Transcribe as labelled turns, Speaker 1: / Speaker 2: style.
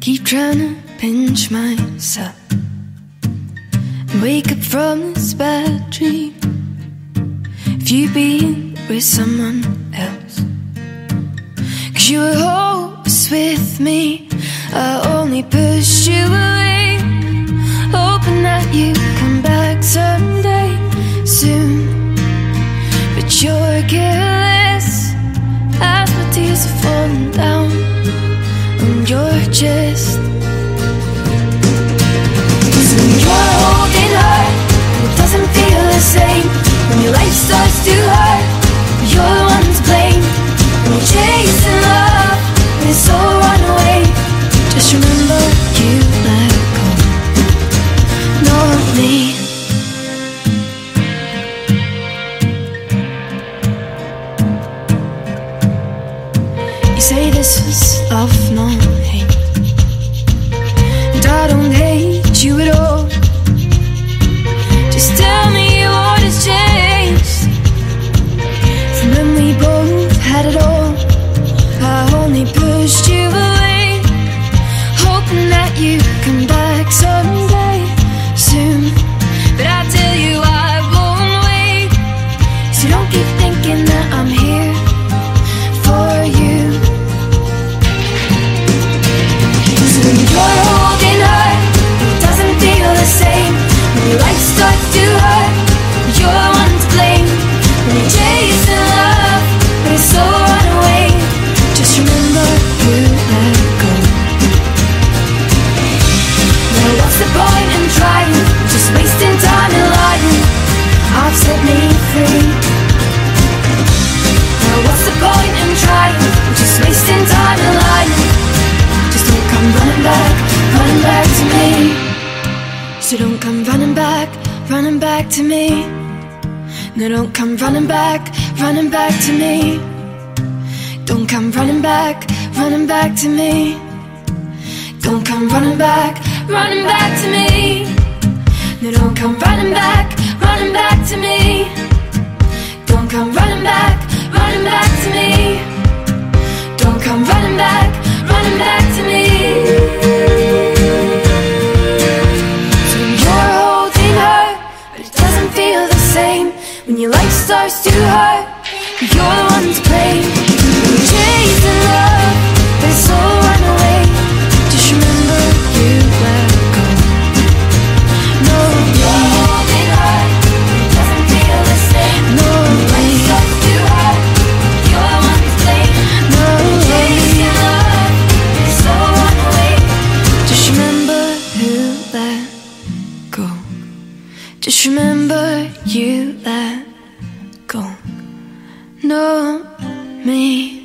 Speaker 1: keep trying to pinch myself and wake up from this bad dream. If you been with someone else, cause you were always with me, I only pushed you away, hoping that you come back someday soon. But you're careless chest. When you're holding her, it doesn't feel the same. When your life starts to hurt, you're the one to blame. When you're chasing love, but it's all run away. Just remember you let go, not me. You say this was love, no. And I don't hate you at all. Just tell me what has changed we both had it all. I only pushed you away, hoping that you come back the point in trying? Just wasting time and lying. I've set me free. Now what's the point in trying? Just wasting time and lying. Just don't come running back, running back to me. So don't come running back, running back to me. No, don't come running back, running back to me. Don't come running back, running back to me. Don't come running back, running back to me. No, don't come running back, running back to me. Don't come running back, running back to me. Don't come running back, running back to me. So you're holding her, but it doesn't feel the same. When your life starts to hurt, you're the one Just remember you let go. No, me.